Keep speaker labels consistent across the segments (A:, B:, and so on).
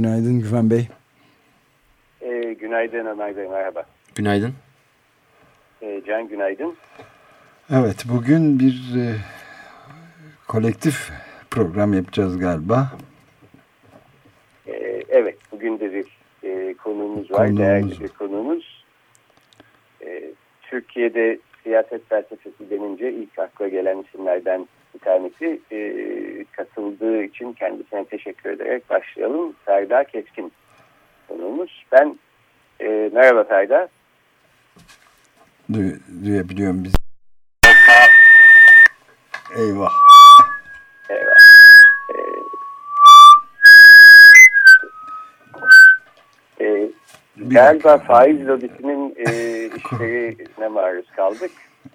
A: Günaydın Güven Bey.
B: E, günaydın Ömer Bey, merhaba.
C: Günaydın.
B: E, Can günaydın.
A: Evet, bugün bir e, kolektif program yapacağız galiba.
B: E, evet, bugün de bir e, konuğumuz var,
A: Konuğumuz.
B: değerli bir konuğumuz. E, Türkiye'de siyaset felsefesi denince ilk akla gelen isimlerden bir tanesi. E, katıldığı için kendisine teşekkür ederek başlayalım. Ferda Keskin konuğumuz. Ben, e, merhaba Ferda.
A: Du duyabiliyorum bizi. Eyvah.
B: Evet. E, e, galiba faiz lobisinin e, işlerine maruz kaldık.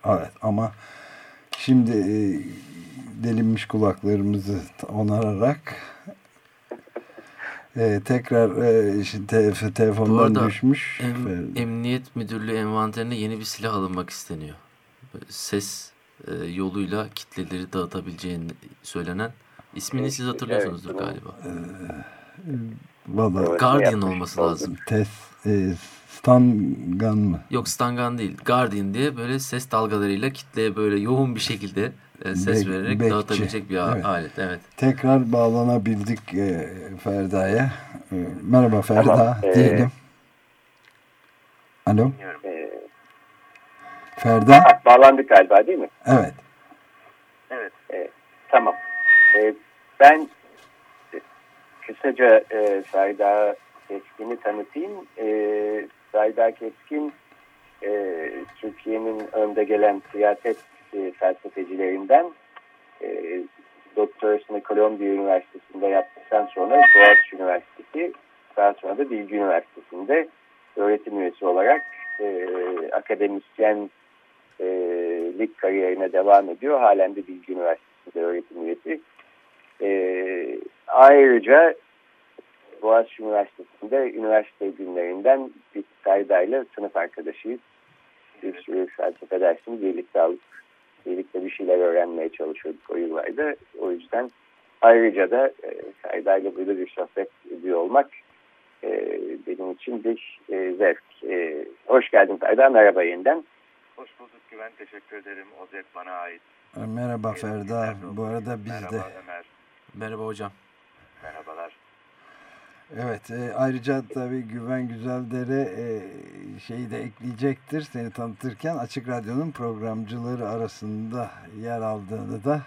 A: Evet ama şimdi e, delinmiş kulaklarımızı onararak e, tekrar e, şimdi te
C: Bu
A: telefondan
C: arada
A: düşmüş.
C: em- Emniyet Müdürlüğü envanterine yeni bir silah alınmak isteniyor. Ses e, yoluyla kitleleri dağıtabileceğini söylenen. İsmini siz hatırlıyorsunuzdur
B: Evet,
C: galiba.
A: Valla
B: Evet.
C: Guardian olması lazım.
A: test e, Stangan mı?
C: Yok Stangan değil. Guardian diye böyle ses dalgalarıyla kitleye böyle yoğun bir şekilde e, ses
A: Bek-
C: vererek
A: bekçi.
C: dağıtabilecek bir
A: Evet.
C: alet. Evet.
A: Tekrar bağlanabildik e, Ferda'ya. E, merhaba Ferda
B: Tamam, e,
A: diyelim. Alo
B: E,
A: Ferda.
B: ha, bağlandık galiba değil mi?
A: Evet.
B: Evet. E, tamam. E, ben e, kısaca e, Ferda Keskin'i tanıtayım. E, Ferda Keskin e, Türkiye'nin önde gelen siyaset e, felsefecilerinden e, doktorasını Columbia Üniversitesi'nde yaptıktan sonra Boğaziçi Üniversitesi daha sonra da Bilgi Üniversitesi'nde öğretim üyesi olarak e, akademisyen e, kariyerine devam ediyor. Halen de Bilgi Üniversitesi'nde öğretim üyesi. E, ayrıca Boğaziçi Üniversitesi'nde üniversite günlerinden bir kaydayla sınıf arkadaşıyız. Bir sürü felsefe dersini birlikte alıp birlikte bir şeyler öğrenmeye çalışıyorduk o yıllarda. O yüzden ayrıca da e, kaydayla burada bir sohbet ediyor olmak e, benim için bir e, zevk. E, hoş geldin Kayda. Merhaba yeniden.
D: Hoş bulduk Güven. Teşekkür ederim. O zevk bana ait.
A: Merhaba Ferda. Bu arada biz de.
D: Merhaba Ömer.
C: Merhaba hocam.
A: Evet. e, ayrıca tabii Güven Güzeldere e, şeyi de ekleyecektir. Seni tanıtırken Açık Radyo'nun programcıları arasında yer aldığını da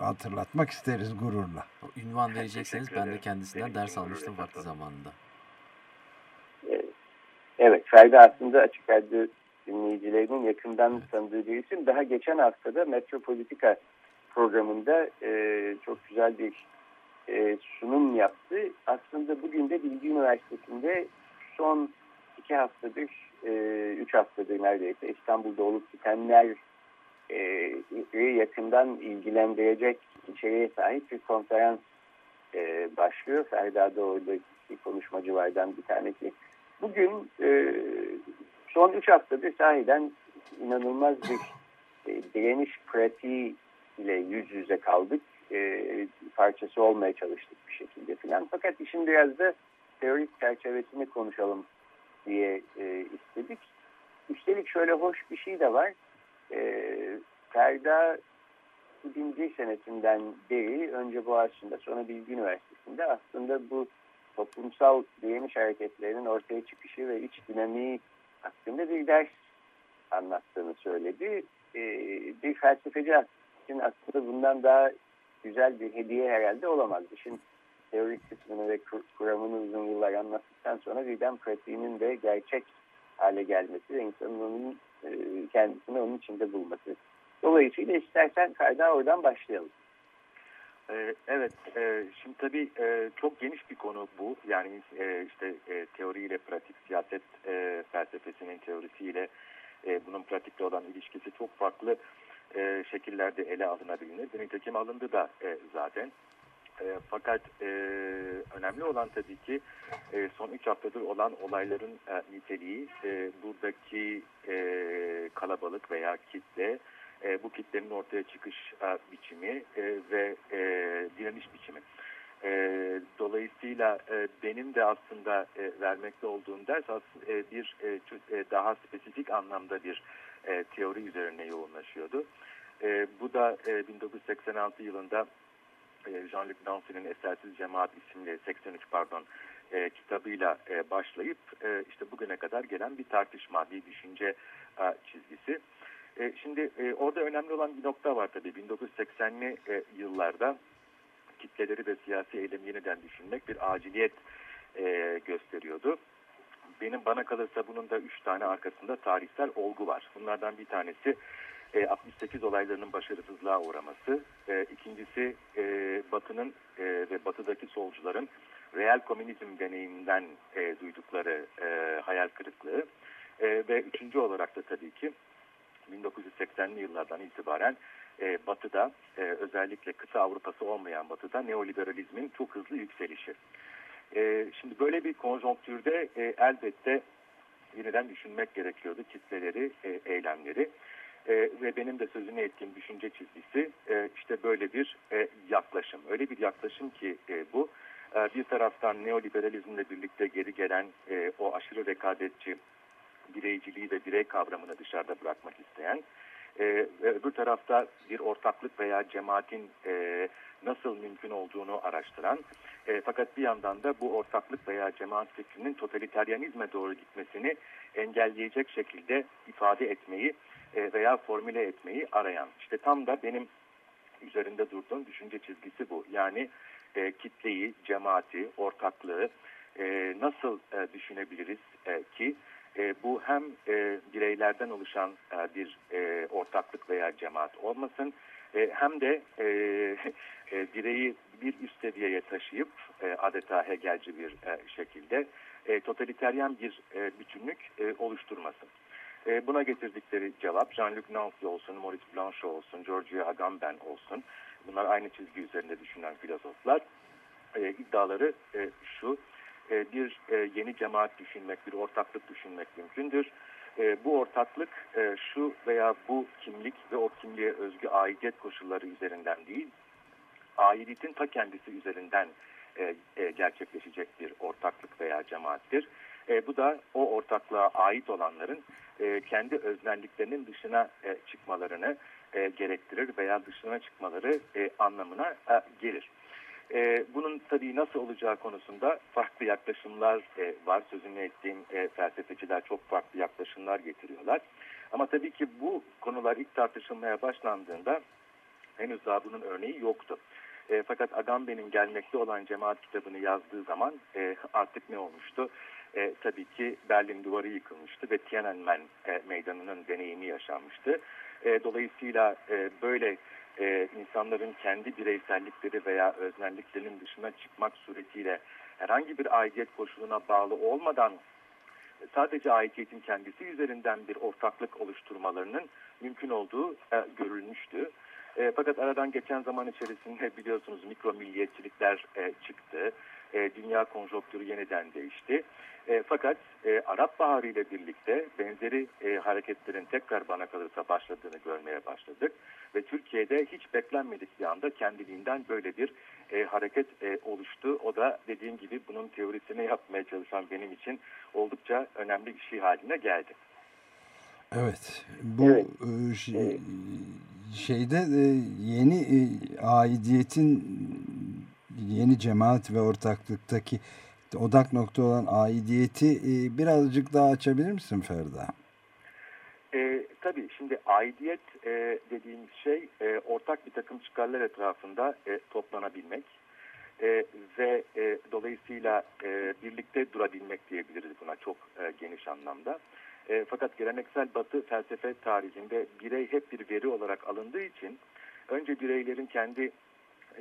A: hatırlatmak isteriz gururla.
C: O ünvan verecekseniz ben de kendisinden ders almıştım vakti zamanında.
B: Evet, Ferdi aslında Açık Radyo dinleyicilerinin yakından tanıdığı bir isim. Daha geçen haftada Metropolitika programında e, çok güzel bir e, sunum yaptı. Aslında bugün de Bilgi Üniversitesi'nde son iki haftadır, e, üç haftadır neredeyse İstanbul'da olup bitenler e, yakından ilgilendirecek içeriğe sahip bir konferans e, başlıyor. Ferda da oradaki konuşmacılardan bir tanesi. Bugün e, son üç haftadır sahiden inanılmaz bir e, direniş pratiği ile yüz yüze kaldık. E, parçası olmaya çalıştık bir şekilde filan. Fakat işin biraz da teorik çerçevesini konuşalım diye e, istedik. Üstelik şöyle hoş bir şey de var. E, Ferda 2001 senesinden beri önce Boğaziçi'nde sonra Bilgi Üniversitesi'nde aslında bu toplumsal direniş hareketlerinin ortaya çıkışı ve iç dinamiği hakkında bir ders anlattığını söyledi. Ee, bir felsefeci aslında bundan daha güzel bir hediye herhalde olamaz. İşin teorik kısmını ve kur- kuramını uzun yıllar anlattıktan sonra birden pratiğinin de gerçek hale gelmesi ve insanın onun e, kendisini onun içinde bulması. Dolayısıyla istersen kayda oradan başlayalım.
D: Ee, evet, e, şimdi tabii e, çok geniş bir konu bu. Yani e, işte e, teoriyle pratik, siyaset e, felsefesinin teorisiyle e, bunun pratikle olan ilişkisi çok farklı e, şekillerde ele alınabilir. Nitekim alındı da e, zaten. E, fakat e, önemli olan tabii ki e, son üç haftadır olan olayların e, niteliği, e, buradaki e, kalabalık veya kitle, e, bu kitlenin ortaya çıkış e, biçimi e, ve e, direniş biçimi. E, dolayısıyla e, benim de aslında e, vermekte olduğum ders aslında, e, bir e, e, daha spesifik anlamda bir e, teori üzerine yoğunlaşıyordu. E, bu da e, 1986 yılında e, Jean-Luc Nancy'nin Esersiz Cemaat isimli 83 pardon e, kitabıyla e, başlayıp e, işte bugüne kadar gelen bir tartışma, bir düşünce e, çizgisi. E, şimdi e, orada önemli olan bir nokta var tabii. 1980'li e, yıllarda kitleleri ve siyasi eylemi yeniden düşünmek bir aciliyet e, gösteriyordu. Benim bana kalırsa bunun da üç tane arkasında tarihsel olgu var. Bunlardan bir tanesi e, 68 olaylarının başarısızlığa uğraması. E, ikincisi e, Batı'nın e, ve Batı'daki solcuların real komünizm deneyiminden e, duydukları e, hayal kırıklığı. E, ve üçüncü olarak da tabii ki 1980'li yıllardan itibaren e, Batı'da e, özellikle kısa Avrupa'sı olmayan Batı'da neoliberalizmin çok hızlı yükselişi. E, şimdi böyle bir konjonktürde e, elbette yeniden düşünmek gerekiyordu kitleleri, e, eylemleri. E, ve benim de sözünü ettiğim düşünce çizgisi e, işte böyle bir e, yaklaşım. Öyle bir yaklaşım ki e, bu e, bir taraftan neoliberalizmle birlikte geri gelen e, o aşırı rekabetçi bireyciliği ve birey kavramını dışarıda bırakmak isteyen e, ve öbür tarafta bir ortaklık veya cemaatin e, nasıl mümkün olduğunu araştıran e, fakat bir yandan da bu ortaklık veya cemaat fikrinin totaliteryanizme doğru gitmesini engelleyecek şekilde ifade etmeyi e, veya formüle etmeyi arayan. İşte tam da benim üzerinde durduğum düşünce çizgisi bu. Yani e, kitleyi, cemaati, ortaklığı e, nasıl e, düşünebiliriz e, ki e, bu hem e, bireylerden oluşan e, bir e, ortaklık veya cemaat olmasın e, hem de e, taşıyıp e, adeta Hegelci bir e, şekilde e, totaliteryen bir e, bütünlük e, oluşturmasın. E, buna getirdikleri cevap Jean-Luc Nancy olsun, Maurice Blanchot olsun, Giorgio Agamben olsun. Bunlar aynı çizgi üzerinde düşünen filozoflar. E, iddiaları e, şu, e, bir e, yeni cemaat düşünmek, bir ortaklık düşünmek mümkündür. E, bu ortaklık e, şu veya bu kimlik ve o kimliğe özgü aidiyet koşulları üzerinden değil, aidiyetin ta kendisi üzerinden e, e, gerçekleşecek bir ortaklık veya cemaattir. E, bu da o ortaklığa ait olanların e, kendi öznelliklerinin dışına e, çıkmalarını e, gerektirir veya dışına çıkmaları e, anlamına e, gelir. E, bunun tabii nasıl olacağı konusunda farklı yaklaşımlar e, var. Sözünü ettiğim e, felsefeciler çok farklı yaklaşımlar getiriyorlar. Ama tabii ki bu konular ilk tartışılmaya başlandığında henüz daha bunun örneği yoktu. E, fakat Agamben'in gelmekte olan cemaat kitabını yazdığı zaman e, artık ne olmuştu? E, tabii ki Berlin duvarı yıkılmıştı ve Tiananmen e, meydanının deneyimi yaşanmıştı. E, dolayısıyla e, böyle e, insanların kendi bireysellikleri veya öznelliklerinin dışına çıkmak suretiyle herhangi bir aidiyet koşuluna bağlı olmadan sadece aidiyetin kendisi üzerinden bir ortaklık oluşturmalarının mümkün olduğu e, görülmüştü. E, fakat aradan geçen zaman içerisinde biliyorsunuz mikro milliyetçilikler e, çıktı. E, dünya konjonktürü yeniden değişti. E, fakat e, Arap Baharı ile birlikte benzeri e, hareketlerin tekrar bana kalırsa başladığını görmeye başladık. Ve Türkiye'de hiç beklenmedik bir anda kendiliğinden böyle bir e, hareket e, oluştu. O da dediğim gibi bunun teorisini yapmaya çalışan benim için oldukça önemli bir şey haline geldi.
A: Evet, bu evet. E, şey, şeyde e, yeni e, aidiyetin yeni cemaat ve ortaklıktaki odak nokta olan aidiyeti e, birazcık daha açabilir misin Ferda?
D: E, tabii şimdi aidiyet e, dediğimiz şey e, ortak bir takım çıkarlar etrafında e, toplanabilmek e, ve e, dolayısıyla e, birlikte durabilmek diyebiliriz buna çok e, geniş anlamda. E, fakat geleneksel batı felsefe tarihinde birey hep bir veri olarak alındığı için önce bireylerin kendi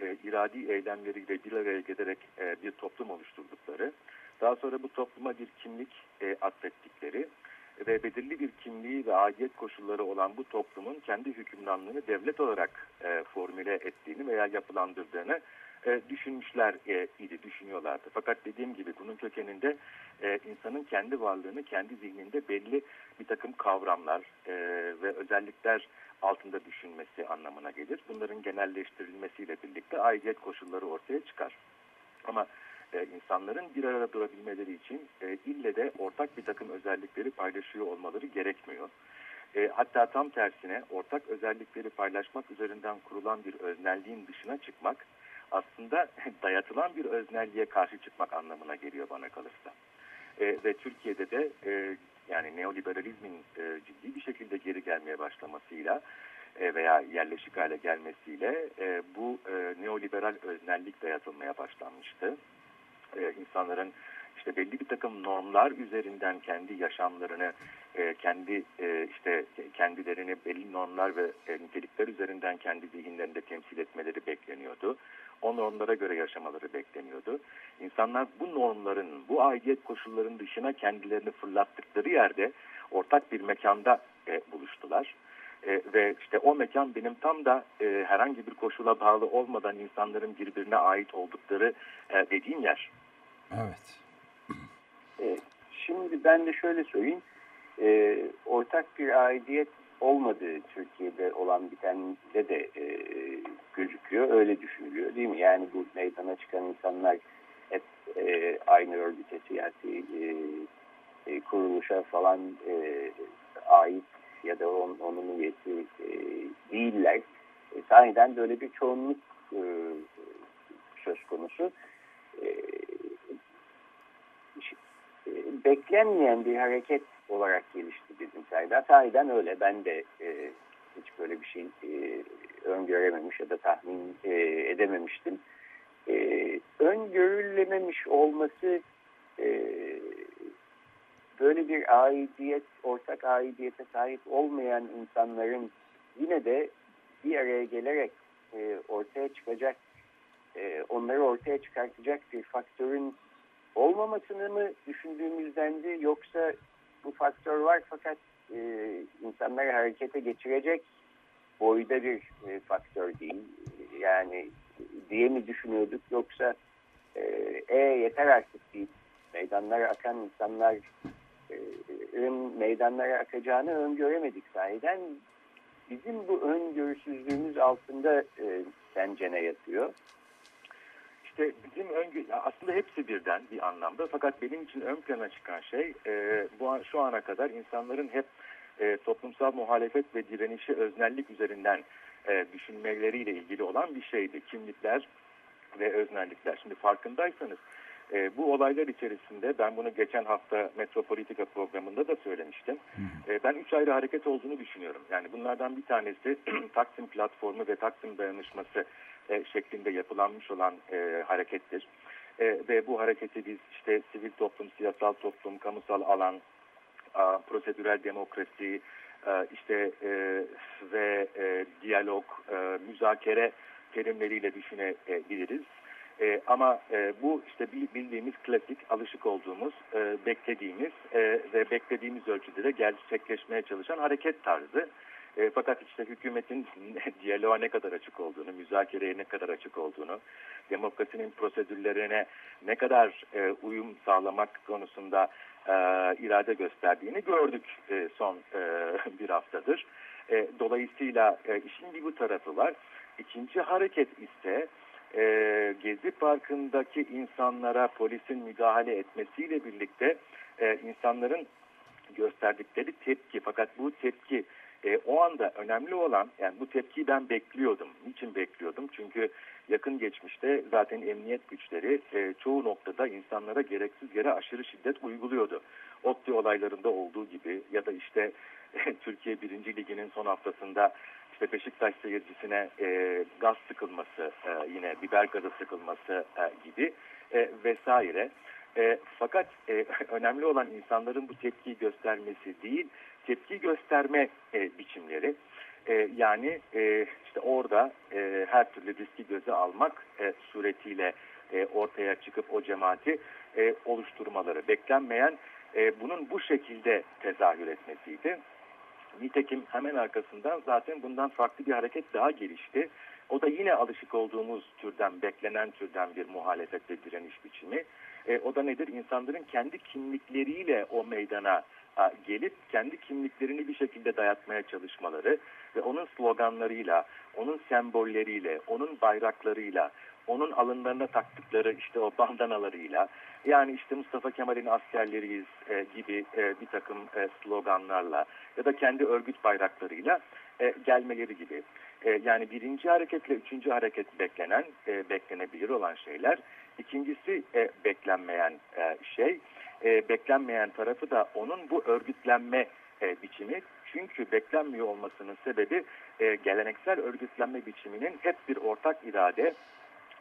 D: e, iradi eylemleriyle bir araya gelerek e, bir toplum oluşturdukları, daha sonra bu topluma bir kimlik e, atfettikleri ve belirli bir kimliği ve aidiyet koşulları olan bu toplumun kendi hükümranlığını devlet olarak e, formüle ettiğini veya yapılandırdığını e, düşünmüşler e, idi, düşünüyorlardı. Fakat dediğim gibi bunun kökeninde e, insanın kendi varlığını kendi zihninde belli bir takım kavramlar ve özellikler altında düşünmesi anlamına gelir. Bunların genelleştirilmesiyle birlikte aidiyet koşulları ortaya çıkar. Ama insanların bir arada durabilmeleri için ille de ortak bir takım özellikleri paylaşıyor olmaları gerekmiyor. Hatta tam tersine ortak özellikleri paylaşmak üzerinden kurulan bir öznelliğin dışına çıkmak aslında dayatılan bir öznelliğe karşı çıkmak anlamına geliyor bana kalırsa. E, ve Türkiye'de de e, yani neoliberalizmin e, ciddi bir şekilde geri gelmeye başlamasıyla e, veya yerleşik hale gelmesiyle e, bu e, neoliberal öznellik dayatılmaya başlanmıştı. E, insanların işte belli bir takım normlar üzerinden kendi yaşamlarını, e, kendi e, işte kendilerini belli normlar ve e, nitelikler üzerinden kendi zihinlerinde temsil etmeleri bekleniyordu. O normlara göre yaşamaları bekleniyordu. İnsanlar bu normların, bu aidiyet koşullarının dışına kendilerini fırlattıkları yerde ortak bir mekanda e, buluştular. E, ve işte o mekan benim tam da e, herhangi bir koşula bağlı olmadan insanların birbirine ait oldukları e, dediğim yer.
A: Evet.
B: E, şimdi ben de şöyle söyleyeyim. E, ortak bir aidiyet olmadığı Türkiye'de olan bitende de e, gözüküyor. Öyle düşünülüyor değil mi? Yani bu meydana çıkan insanlar hep e, aynı örgüte, siyasi e, e, kuruluşa falan e, ait ya da on, onun üyesi e, değiller. E, sahiden böyle bir çoğunluk e, söz konusu. E, e, beklenmeyen bir hareket olarak gelişti bizim sayede. Sahiden öyle. Ben de e, hiç böyle bir şey e, öngörememiş ya da tahmin e, edememiştim. E, öngörülememiş olması e, böyle bir aidiyet, ortak aidiyete sahip olmayan insanların yine de bir araya gelerek e, ortaya çıkacak, e, onları ortaya çıkartacak bir faktörün olmamasını mı düşündüğümüzdendi yoksa faktör var fakat e, insanları harekete geçirecek boyda bir e, faktör değil. Yani diye mi düşünüyorduk yoksa e, e yeter artık deyip meydanlara akan insanlar e, meydanlara akacağını öngöremedik sahiden. Bizim bu öngörüsüzlüğümüz altında e, bence ne yatıyor?
D: İşte bizim öngö aslında hepsi birden bir anlamda fakat benim için ön plana çıkan şey e, bu an, şu ana kadar insanların hep e, toplumsal muhalefet ve direnişi öznellik üzerinden e, düşünmeleriyle ilgili olan bir şeydi. Kimlikler ve öznellikler. Şimdi farkındaysanız e, bu olaylar içerisinde ben bunu geçen hafta Metropolitika programında da söylemiştim. E, ben üç ayrı hareket olduğunu düşünüyorum. Yani bunlardan bir tanesi Taksim platformu ve Taksim dayanışması e, şeklinde yapılanmış olan e, harekettir. E, ve bu hareketi biz işte sivil toplum, siyasal toplum, kamusal alan, a, prosedürel demokrasi, e, işte e, ve e, diyalog, e, müzakere terimleriyle düşünebiliriz. E, ama e, bu işte bildiğimiz klasik, alışık olduğumuz, e, beklediğimiz e, ve beklediğimiz ölçüde de gerçekleşmeye çalışan hareket tarzı. E, fakat işte hükümetin diyaloğa ne kadar açık olduğunu, müzakereye ne kadar açık olduğunu, demokrasinin prosedürlerine ne kadar e, uyum sağlamak konusunda e, irade gösterdiğini gördük e, son e, bir haftadır. E, dolayısıyla e, işin bir bu tarafı var. İkinci hareket ise e, Gezi Parkı'ndaki insanlara polisin müdahale etmesiyle birlikte e, insanların gösterdikleri tepki. Fakat bu tepki e, o anda önemli olan yani bu tepkiyi ben bekliyordum. Niçin bekliyordum? Çünkü yakın geçmişte zaten emniyet güçleri e, çoğu noktada insanlara gereksiz yere aşırı şiddet uyguluyordu. ODTÜ olaylarında olduğu gibi ya da işte Türkiye 1. Ligi'nin son haftasında işte Beşiktaş seyircisine e, gaz sıkılması, e, yine biber gazı sıkılması e, gibi e, vesaire. E, fakat e, önemli olan insanların bu tepkiyi göstermesi değil, tepki gösterme e, biçimleri. E, yani e, işte orada e, her türlü riski göze almak e, suretiyle e, ortaya çıkıp o cemaati e, oluşturmaları beklenmeyen e, bunun bu şekilde tezahür etmesiydi. Nitekim hemen arkasından zaten bundan farklı bir hareket daha gelişti. O da yine alışık olduğumuz türden, beklenen türden bir muhalefet ve direniş biçimi. E, o da nedir? İnsanların kendi kimlikleriyle o meydana a, gelip kendi kimliklerini bir şekilde dayatmaya çalışmaları ve onun sloganlarıyla, onun sembolleriyle, onun bayraklarıyla, onun alınlarına taktıkları işte o bandanalarıyla yani işte Mustafa Kemal'in askerleriyiz e, gibi e, bir takım e, sloganlarla ya da kendi örgüt bayraklarıyla e, gelmeleri gibi. E, yani birinci hareketle üçüncü hareket beklenen, e, beklenebilir olan şeyler. İkincisi e, beklenmeyen e, şey, e, beklenmeyen tarafı da onun bu örgütlenme e, biçimi. Çünkü beklenmiyor olmasının sebebi e, geleneksel örgütlenme biçiminin hep bir ortak irade,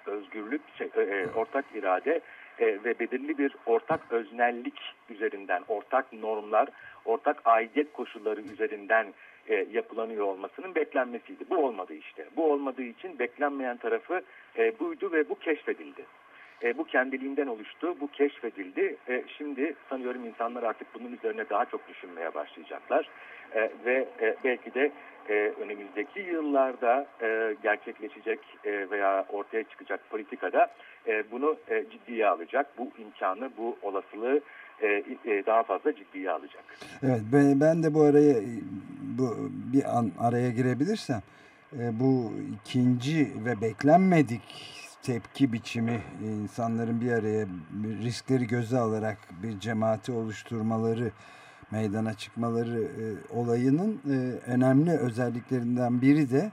D: özgürlük, şey, e, e, ortak irade e, ve belirli bir ortak öznellik üzerinden, ortak normlar, ortak aidiyet koşulları üzerinden e, yapılanıyor olmasının beklenmesiydi. Bu olmadı işte. Bu olmadığı için beklenmeyen tarafı e, buydu ve bu keşfedildi. E, bu kendiliğinden oluştu, bu keşfedildi. E, şimdi sanıyorum insanlar artık bunun üzerine daha çok düşünmeye başlayacaklar. E, ve e, belki de e, önümüzdeki yıllarda e, gerçekleşecek e, veya ortaya çıkacak politikada e, bunu e, ciddiye alacak. Bu imkanı, bu olasılığı e, e, daha fazla ciddiye alacak.
A: Evet ben, ben de bu araya bu bir an araya girebilirsem e, bu ikinci ve beklenmedik tepki biçimi insanların bir araya riskleri göze alarak bir cemaati oluşturmaları meydana çıkmaları e, olayının e, önemli özelliklerinden biri de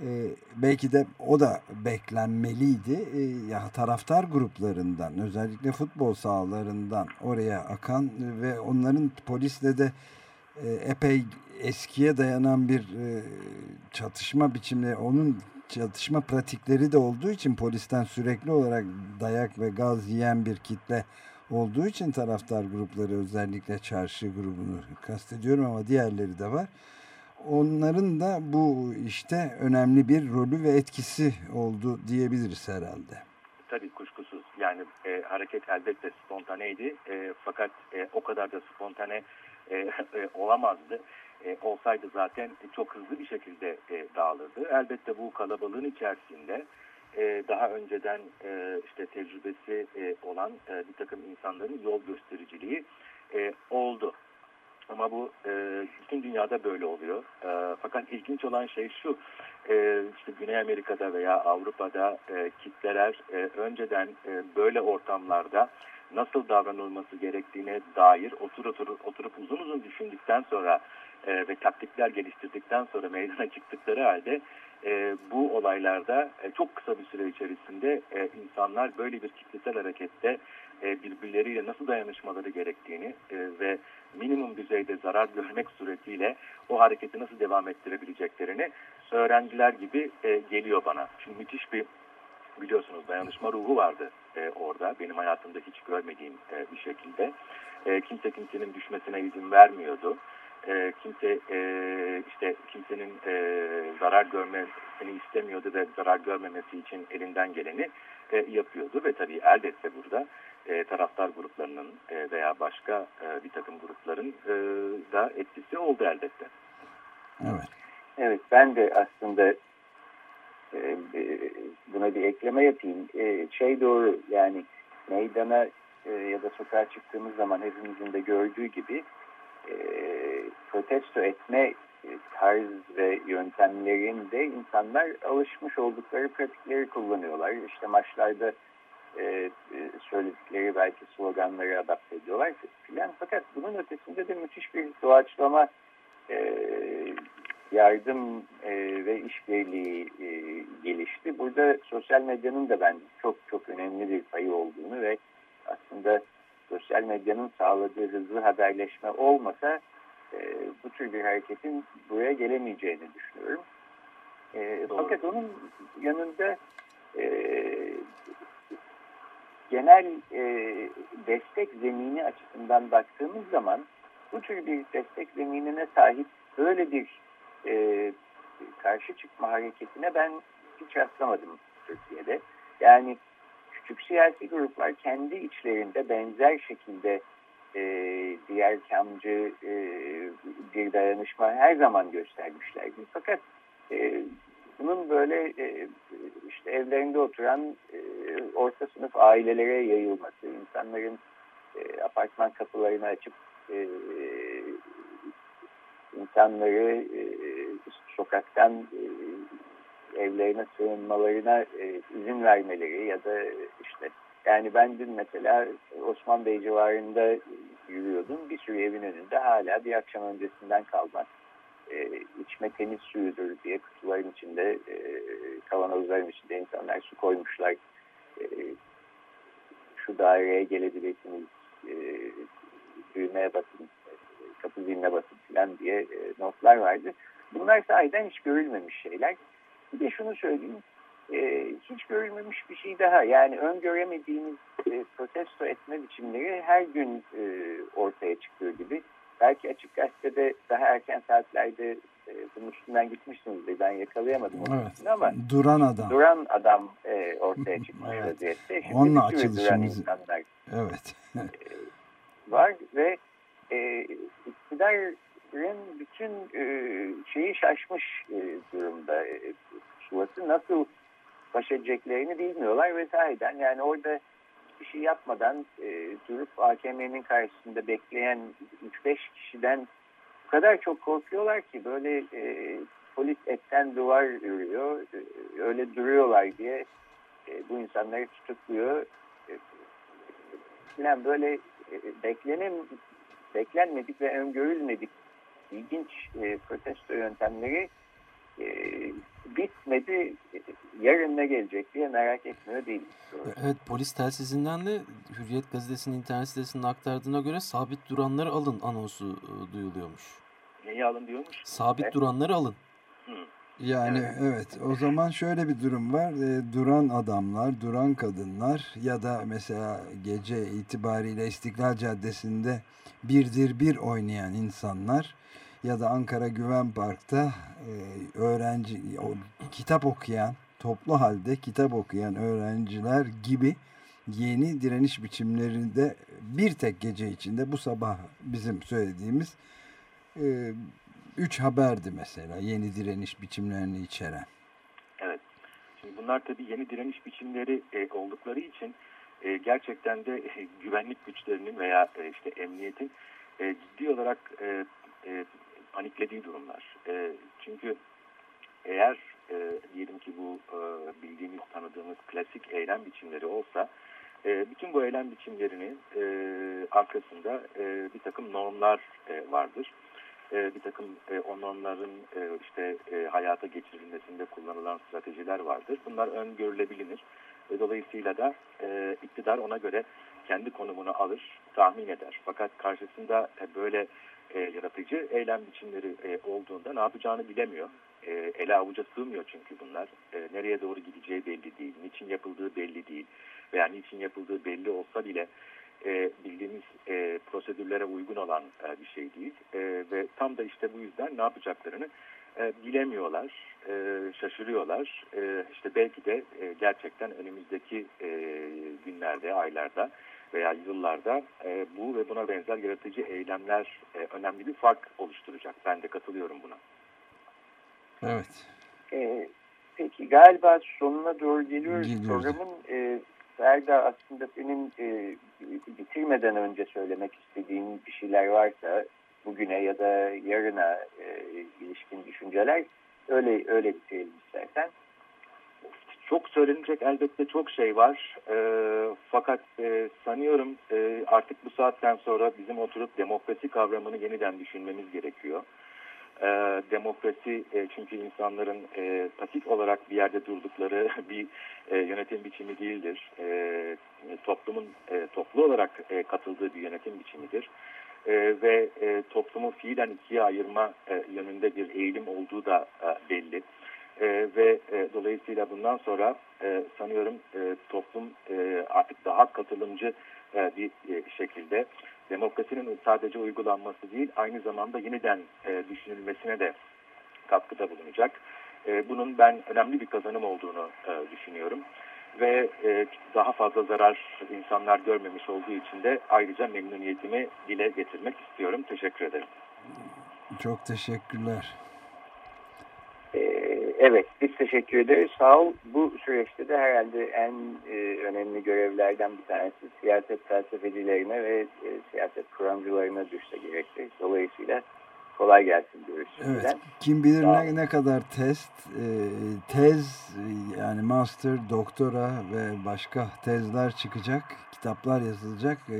A: e, belki de o da beklenmeliydi. E, ya taraftar gruplarından özellikle futbol sahalarından oraya akan ve onların polisle de e, epey eskiye dayanan bir e, çatışma biçimleri onun çatışma pratikleri de olduğu için polisten sürekli olarak dayak ve gaz yiyen bir kitle olduğu için taraftar grupları özellikle çarşı grubunu kastediyorum ama diğerleri de var. Onların da bu işte önemli bir rolü ve etkisi oldu diyebiliriz herhalde.
D: Tabii kuşkusuz. Yani e, hareket elbette spontaneydi. E, fakat e, o kadar da spontane e, e, olamazdı. E, olsaydı zaten çok hızlı bir şekilde e, dağılırdı. Elbette bu kalabalığın içerisinde e, daha önceden e, işte tecrübesi e, olan bir takım insanların yol göstericiliği oldu. Ama bu bütün dünyada böyle oluyor. Fakat ilginç olan şey şu, işte Güney Amerika'da veya Avrupa'da e, kitleler önceden böyle ortamlarda nasıl davranılması gerektiğine dair otur otur oturup uzun uzun düşündükten sonra ve taktikler geliştirdikten sonra meydana çıktıkları halde e, bu olaylarda e, çok kısa bir süre içerisinde e, insanlar böyle bir kitlesel harekette e, birbirleriyle nasıl dayanışmaları gerektiğini e, ve minimum düzeyde zarar görmek suretiyle o hareketi nasıl devam ettirebileceklerini öğrendiler gibi e, geliyor bana. Şimdi müthiş bir biliyorsunuz dayanışma ruhu vardı e, orada. Benim hayatımda hiç görmediğim e, bir şekilde. E, kimse kimsenin düşmesine izin vermiyordu e, kimse e, işte kimsenin e, zarar görmesini istemiyordu ve zarar görmemesi için elinden geleni e, yapıyordu ve tabii elbette burada e, taraftar gruplarının e, veya başka e, bir takım grupların e, da etkisi oldu elbette.
A: Evet.
B: Evet ben de aslında e, buna bir ekleme yapayım. E, şey doğru yani meydana e, ya da sokağa çıktığımız zaman hepimizin de gördüğü gibi e, protesto etme e, tarz ve yöntemlerinde insanlar alışmış oldukları pratikleri kullanıyorlar. İşte maçlarda e, e, söyledikleri belki sloganları adapte ediyorlar filan. Fakat bunun ötesinde de müthiş bir doğaçlama e, yardım e, ve işbirliği e, gelişti. Burada sosyal medyanın da ben çok çok önemli bir payı olduğunu ve aslında sosyal medyanın sağladığı hızlı haberleşme olmasa e, bu tür bir hareketin buraya gelemeyeceğini düşünüyorum. E, fakat onun yanında e, genel e, destek zemini açısından baktığımız zaman bu tür bir destek zeminine sahip böyle bir e, karşı çıkma hareketine ben hiç rastlamadım Türkiye'de. Yani küçük siyasi gruplar kendi içlerinde benzer şekilde e, diğer kamcı e, bir dayanışma her zaman göstermişlerdi. Fakat e, bunun böyle e, işte evlerinde oturan e, orta sınıf ailelere yayılması, insanların e, apartman kapılarını açıp e, insanları e, sokaktan e, evlerine sığınmalarına e, izin vermeleri ya da işte yani ben dün mesela Osman Bey civarında yürüyordum. Bir sürü evin önünde hala bir akşam öncesinden kalma e, içme temiz suyudur diye kutuların içinde e, kavanozların içinde insanlar su koymuşlar. E, şu daireye gelebilirsiniz e, düğmeye basın kapı ziline basın falan diye e, notlar vardı. Bunlar sahiden hiç görülmemiş şeyler. Bir de şunu söyleyeyim. E, hiç görülmemiş bir şey daha. Yani öngöremediğimiz e, protesto etme biçimleri her gün e, ortaya çıkıyor gibi. Belki açık gazetede daha erken saatlerde e, bunun üstünden gitmişsinizdir. Ben yakalayamadım
A: evet.
B: ama
A: duran adam.
B: Duran adam e, ortaya çıkmış evet. vaziyette. Şimdi
A: Onunla açılışımız.
B: Evet. e, var ve e, iktidarın bütün e, şeyi şaşmış e, durumda. E, Suvat'ı nasıl baş edeceklerini bilmiyorlar ve yani orada bir şey yapmadan e, durup AKM'nin karşısında bekleyen 3-5 kişiden bu kadar çok korkuyorlar ki böyle e, polis etten duvar yürüyor, e, öyle duruyorlar diye e, bu insanları tutukluyor. E, böyle e, beklenem, beklenmedik ve öngörülmedik ilginç e, protesto yöntemleri e, bitmedi. Yarın ne gelecek diye merak etmiyor değil.
C: Evet polis telsizinden de Hürriyet gazetesinin internet sitesinde aktardığına göre sabit duranları alın anonsu e, duyuluyormuş.
D: Neyi alın diyormuş?
C: Sabit evet. duranları alın.
A: Hı. Yani evet. evet o zaman şöyle bir durum var. E, duran adamlar, duran kadınlar ya da mesela gece itibariyle İstiklal Caddesi'nde birdir bir oynayan insanlar ya da Ankara Güven Park'ta e, öğrenci o, kitap okuyan toplu halde kitap okuyan öğrenciler gibi yeni direniş biçimlerinde bir tek gece içinde bu sabah bizim söylediğimiz e, üç haberdi mesela yeni direniş biçimlerini içeren.
D: Evet. Şimdi bunlar tabii yeni direniş biçimleri e, oldukları için e, gerçekten de e, güvenlik güçlerinin veya e, işte emniyetin e, ciddi olarak e, e, paniklediği durumlar. E, çünkü eğer e, diyelim ki bu e, bildiğimiz, tanıdığımız klasik eylem biçimleri olsa e, bütün bu eylem biçimlerinin e, arkasında e, bir takım normlar e, vardır. E, bir takım e, o normların e, işte e, hayata geçirilmesinde kullanılan stratejiler vardır. Bunlar öngörülebilir. Ve dolayısıyla da e, iktidar ona göre kendi konumunu alır, tahmin eder. Fakat karşısında e, böyle e, yaratıcı eylem biçimleri e, olduğunda ne yapacağını bilemiyor. E, ele avuca sığmıyor çünkü bunlar. E, nereye doğru gideceği belli değil, niçin yapıldığı belli değil veya niçin yapıldığı belli olsa bile e, bildiğimiz e, prosedürlere uygun olan e, bir şey değil. E, ve tam da işte bu yüzden ne yapacaklarını e, bilemiyorlar, e, şaşırıyorlar. E, işte belki de e, gerçekten önümüzdeki e, günlerde, aylarda veya yıllarda e, bu ve buna benzer yaratıcı eylemler e, önemli bir fark oluşturacak. Ben de katılıyorum buna.
A: Evet.
B: E, peki galiba sonuna doğru geliyoruz. Geliyoruz. Programın e, Ferda aslında senin e, bitirmeden önce söylemek istediğin bir şeyler varsa bugüne ya da yarına e, ilişkin düşünceler öyle öyle bitirelim istersen
D: çok söylenecek elbette çok şey var. E, fakat e, sanıyorum e, artık bu saatten sonra bizim oturup demokrasi kavramını yeniden düşünmemiz gerekiyor. E, demokrasi e, çünkü insanların e, pasif olarak bir yerde durdukları bir e, yönetim biçimi değildir. E, toplumun e, toplu olarak e, katıldığı bir yönetim biçimidir. E, ve e, toplumu fiilen ikiye ayırma e, yönünde bir eğilim olduğu da e, belli. E, ve e, dolayısıyla bundan sonra e, sanıyorum e, toplum e, artık daha katılımcı e, bir e, şekilde demokrasinin sadece uygulanması değil aynı zamanda yeniden e, düşünülmesine de katkıda bulunacak. E, bunun ben önemli bir kazanım olduğunu e, düşünüyorum. Ve e, daha fazla zarar insanlar görmemiş olduğu için de ayrıca memnuniyetimi dile getirmek istiyorum. Teşekkür ederim.
A: Çok teşekkürler.
B: Evet, biz teşekkür ederiz. Sağ ol. Bu süreçte de herhalde en e, önemli görevlerden bir tanesi siyaset felsefecilerine ve e, siyaset kuramcılarına düşse gerekli. Dolayısıyla kolay gelsin diyoruz.
A: Evet, kim bilir ne, ne kadar test, e, tez yani master, doktora ve başka tezler çıkacak, kitaplar yazılacak, e,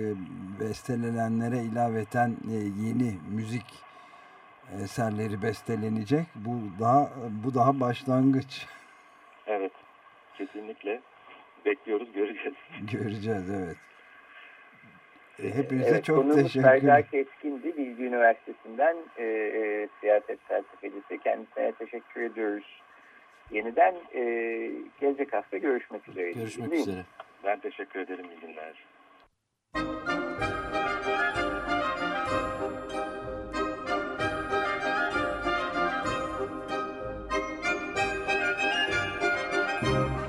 A: bestelenenlere ilaveten e, yeni müzik eserleri bestelenecek. Bu daha bu daha başlangıç.
D: Evet. Kesinlikle bekliyoruz, göreceğiz.
A: Göreceğiz evet. E, hepinize
B: evet,
A: çok teşekkür
B: ederim. Serdar Keskin'di Bilgi Üniversitesi'nden e, e, siyaset felsefecisi. Kendisine teşekkür ediyoruz. Yeniden e, gelecek hafta görüşmek üzere.
C: Görüşmek üzere.
D: Ben teşekkür ederim. İyi günler.